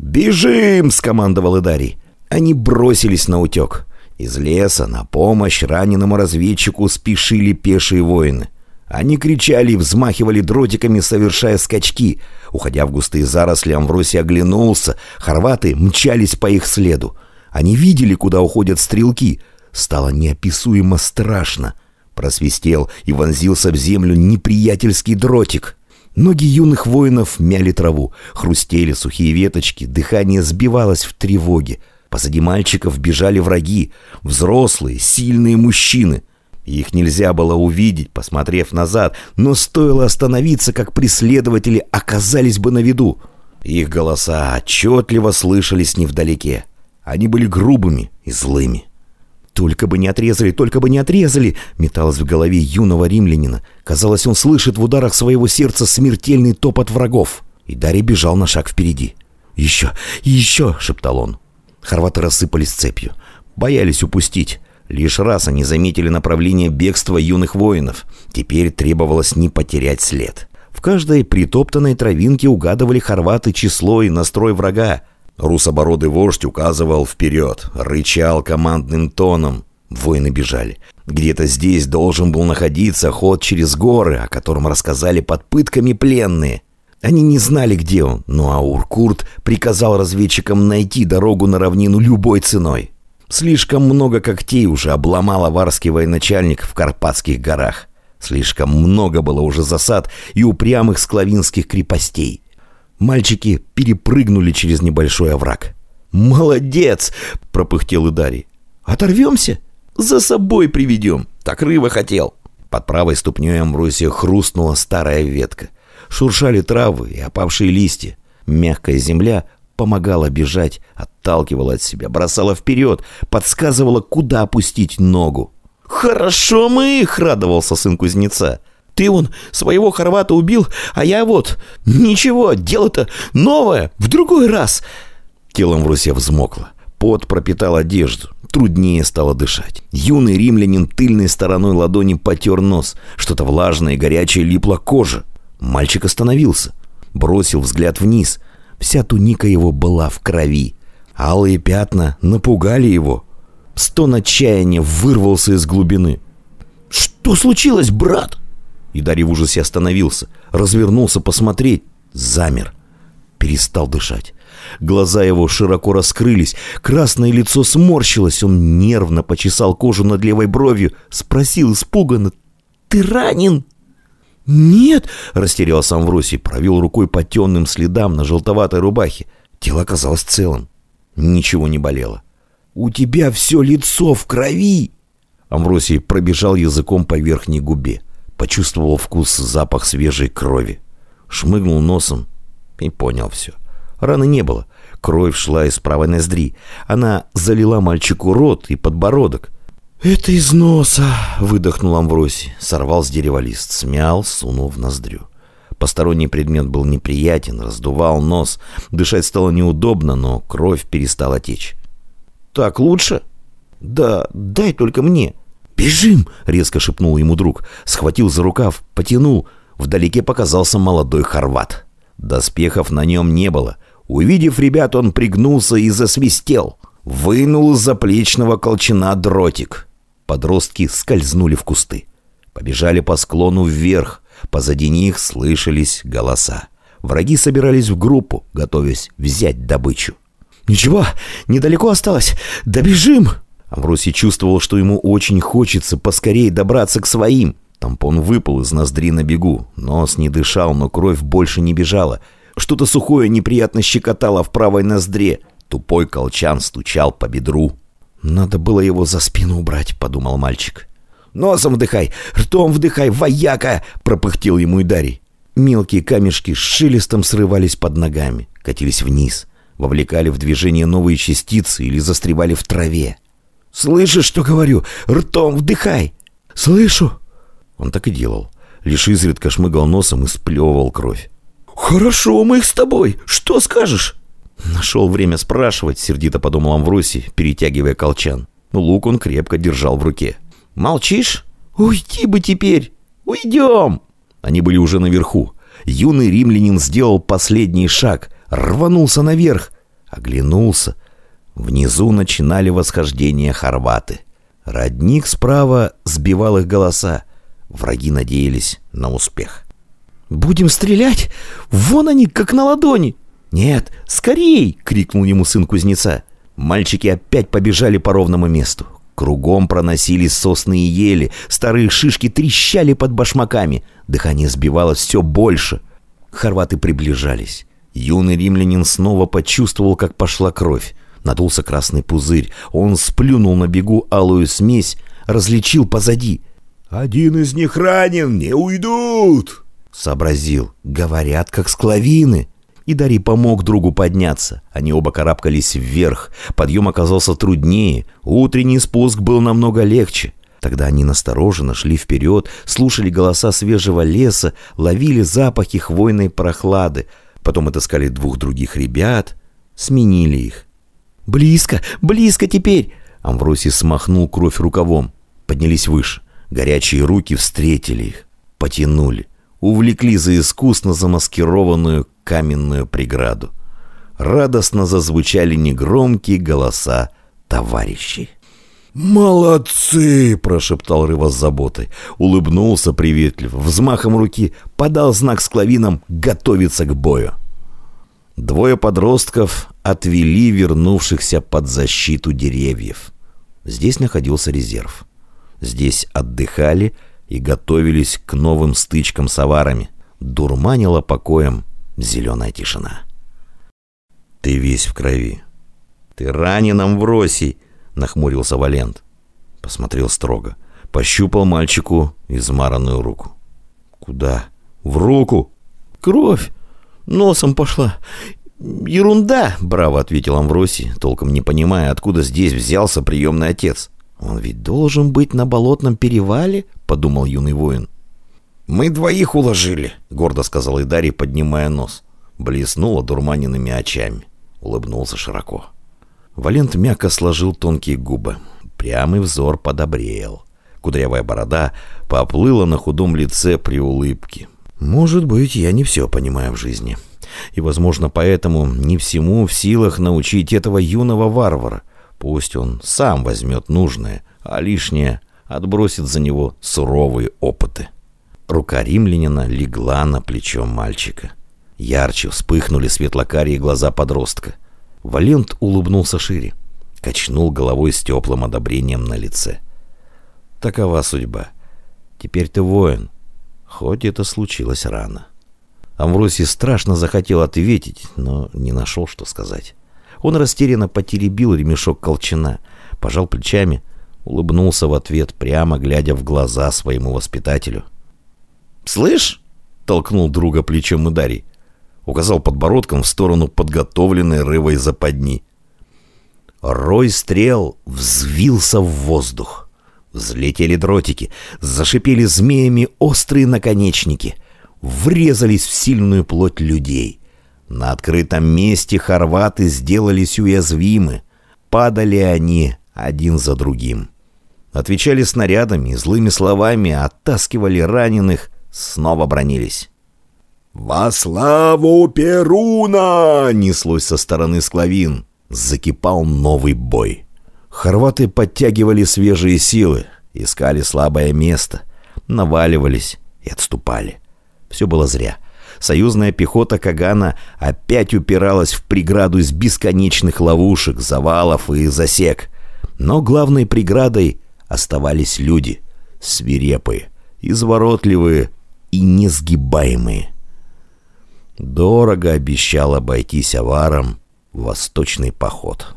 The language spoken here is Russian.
«Бежим!» — скомандовал Идарий. Они бросились на утек. Из леса на помощь раненому разведчику спешили пешие воины. Они кричали и взмахивали дротиками, совершая скачки. Уходя в густые заросли, Амвросий оглянулся. Хорваты мчались по их следу. Они видели, куда уходят стрелки. Стало неописуемо страшно. Просвистел и вонзился в землю неприятельский дротик. Ноги юных воинов мяли траву, хрустели сухие веточки, дыхание сбивалось в тревоге. Позади мальчиков бежали враги, взрослые, сильные мужчины. Их нельзя было увидеть, посмотрев назад, но стоило остановиться, как преследователи оказались бы на виду. Их голоса отчетливо слышались невдалеке. Они были грубыми и злыми. «Только бы не отрезали, только бы не отрезали!» металось в голове юного римлянина. Казалось, он слышит в ударах своего сердца смертельный топот врагов. И Дарий бежал на шаг впереди. «Еще, еще!» — шептал он. Хорваты рассыпались цепью. Боялись упустить. Лишь раз они заметили направление бегства юных воинов. Теперь требовалось не потерять след. В каждой притоптанной травинке угадывали хорваты число и настрой врага. Русобородый вождь указывал вперед, рычал командным тоном. Воины бежали. Где-то здесь должен был находиться ход через горы, о котором рассказали под пытками пленные. Они не знали, где он, но Ауркурт приказал разведчикам найти дорогу на равнину любой ценой. Слишком много когтей уже обломал аварский военачальник в Карпатских горах. Слишком много было уже засад и упрямых склавинских крепостей. Мальчики перепрыгнули через небольшой овраг. «Молодец!» — пропыхтел Идарий. «Оторвемся? За собой приведем. Так рыба хотел». Под правой ступней Амбросия хрустнула старая ветка — Шуршали травы и опавшие листья. Мягкая земля помогала бежать, отталкивала от себя, бросала вперед, подсказывала, куда опустить ногу. «Хорошо мы их!» — радовался сын кузнеца. «Ты он своего хорвата убил, а я вот... Ничего, дело-то новое, в другой раз!» Телом Врусия взмокло. Пот пропитал одежду. Труднее стало дышать. Юный римлянин тыльной стороной ладони потер нос. Что-то влажное и горячее липло к коже. Мальчик остановился, бросил взгляд вниз. Вся туника его была в крови. Алые пятна напугали его. Стон отчаяния вырвался из глубины. «Что случилось, брат?» И Дарья в ужасе остановился, развернулся посмотреть, замер, перестал дышать. Глаза его широко раскрылись, красное лицо сморщилось, он нервно почесал кожу над левой бровью, спросил испуганно, «Ты ранен?» «Нет!» — растерялся Амвросий, провел рукой по темным следам на желтоватой рубахе. Тело оказалось целым. Ничего не болело. «У тебя все лицо в крови!» Амвросий пробежал языком по верхней губе. Почувствовал вкус, запах свежей крови. Шмыгнул носом и понял все. Раны не было. Кровь шла из правой ноздри. Она залила мальчику рот и подбородок. «Это из носа!» — выдохнул Амвросий. Сорвал с дерева лист, смял, сунул в ноздрю. Посторонний предмет был неприятен, раздувал нос. Дышать стало неудобно, но кровь перестала течь. «Так лучше?» «Да, дай только мне». «Бежим!» — резко шепнул ему друг. Схватил за рукав, потянул. Вдалеке показался молодой хорват. Доспехов на нем не было. Увидев ребят, он пригнулся и засвистел. Вынул из заплечного колчана дротик. Подростки скользнули в кусты. Побежали по склону вверх. Позади них слышались голоса. Враги собирались в группу, готовясь взять добычу. «Ничего, недалеко осталось. Добежим!» Амвросий чувствовал, что ему очень хочется поскорее добраться к своим. Тампон выпал из ноздри на бегу. Нос не дышал, но кровь больше не бежала. Что-то сухое неприятно щекотало в правой ноздре. Тупой колчан стучал по бедру. «Надо было его за спину убрать», — подумал мальчик. «Носом вдыхай, ртом вдыхай, вояка!» — пропыхтел ему и Дарий. Мелкие камешки с шелестом срывались под ногами, катились вниз, вовлекали в движение новые частицы или застревали в траве. «Слышишь, что говорю? Ртом вдыхай!» «Слышу!» Он так и делал. Лишь изредка шмыгал носом и сплевывал кровь. «Хорошо, мы их с тобой. Что скажешь?» Нашел время спрашивать, сердито подумал Амвросий, перетягивая колчан. Лук он крепко держал в руке. «Молчишь? Уйди бы теперь! Уйдем!» Они были уже наверху. Юный римлянин сделал последний шаг, рванулся наверх. Оглянулся. Внизу начинали восхождение хорваты. Родник справа сбивал их голоса. Враги надеялись на успех. «Будем стрелять? Вон они, как на ладони!» «Нет, скорей!» — крикнул ему сын кузнеца. Мальчики опять побежали по ровному месту. Кругом проносились сосны и ели, старые шишки трещали под башмаками. Дыхание сбивалось все больше. Хорваты приближались. Юный римлянин снова почувствовал, как пошла кровь. Надулся красный пузырь. Он сплюнул на бегу алую смесь, различил позади. «Один из них ранен, не уйдут!» Сообразил. Говорят, как склавины. И Дарий помог другу подняться. Они оба карабкались вверх. Подъем оказался труднее. Утренний спуск был намного легче. Тогда они настороженно шли вперед, слушали голоса свежего леса, ловили запахи хвойной прохлады. Потом отыскали двух других ребят, сменили их. «Близко, близко теперь!» Амвросий смахнул кровь рукавом. Поднялись выше. Горячие руки встретили их. Потянули. Увлекли за искусно замаскированную каменную преграду. Радостно зазвучали негромкие голоса товарищей. «Молодцы!» – прошептал Рыва с заботой. Улыбнулся приветливо, взмахом руки подал знак склавинам готовиться к бою. Двое подростков отвели вернувшихся под защиту деревьев. Здесь находился резерв. Здесь отдыхали и готовились к новым стычкам с аварами. Дурманила покоем зеленая тишина. «Ты весь в крови. Ты ранен, Амвросий!» — нахмурился Валент. Посмотрел строго. Пощупал мальчику измаранную руку. «Куда?» «В руку!» «Кровь! Носом пошла! Ерунда!» — браво ответил Амвросий, толком не понимая, откуда здесь взялся приемный отец. «Он ведь должен быть на болотном перевале?» — подумал юный воин. «Мы двоих уложили», — гордо сказал Идарий, поднимая нос. Блеснула дурманенными очами. Улыбнулся широко. Валент мягко сложил тонкие губы. Прямый взор подобрел. Кудрявая борода поплыла на худом лице при улыбке. «Может быть, я не все понимаю в жизни. И, возможно, поэтому не всему в силах научить этого юного варвара. Пусть он сам возьмет нужное, а лишнее отбросит за него суровые опыты». Рука римлянина легла на плечо мальчика. Ярче вспыхнули светлокарие глаза подростка. Валент улыбнулся шире, качнул головой с теплым одобрением на лице. Такова судьба. Теперь ты воин, хоть это случилось рано. Амвросий страшно захотел ответить, но не нашел, что сказать. Он растерянно потеребил ремешок колчана, пожал плечами, улыбнулся в ответ, прямо глядя в глаза своему воспитателю. «Слышь?» — толкнул друга плечом Идарий. Указал подбородком в сторону подготовленной рывой западни. Рой стрел взвился в воздух. Взлетели дротики, зашипели змеями острые наконечники, врезались в сильную плоть людей. На открытом месте хорваты сделались уязвимы. Падали они один за другим. Отвечали снарядами, злыми словами, оттаскивали раненых, снова бронились. «Во славу Перуна!» — неслось со стороны склавин. Закипал новый бой. Хорваты подтягивали свежие силы, искали слабое место, наваливались и отступали. Все было зря. Союзная пехота Кагана опять упиралась в преграду из бесконечных ловушек, завалов и засек. Но главной преградой оставались люди, свирепые, изворотливые и несгибаемые. Дорого обещал обойтись аваром восточный поход.